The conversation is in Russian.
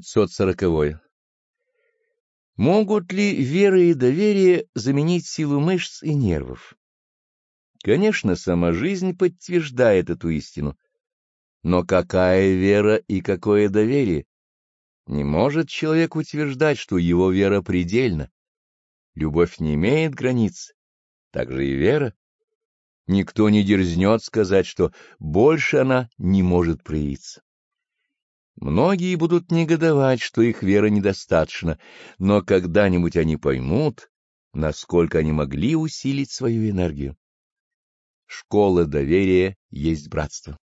540. Могут ли вера и доверие заменить силу мышц и нервов? Конечно, сама жизнь подтверждает эту истину. Но какая вера и какое доверие? Не может человек утверждать, что его вера предельна. Любовь не имеет границ, так же и вера. Никто не дерзнет сказать, что больше она не может проявиться. Многие будут негодовать, что их вера недостаточна, но когда-нибудь они поймут, насколько они могли усилить свою энергию. Школа доверия есть братство.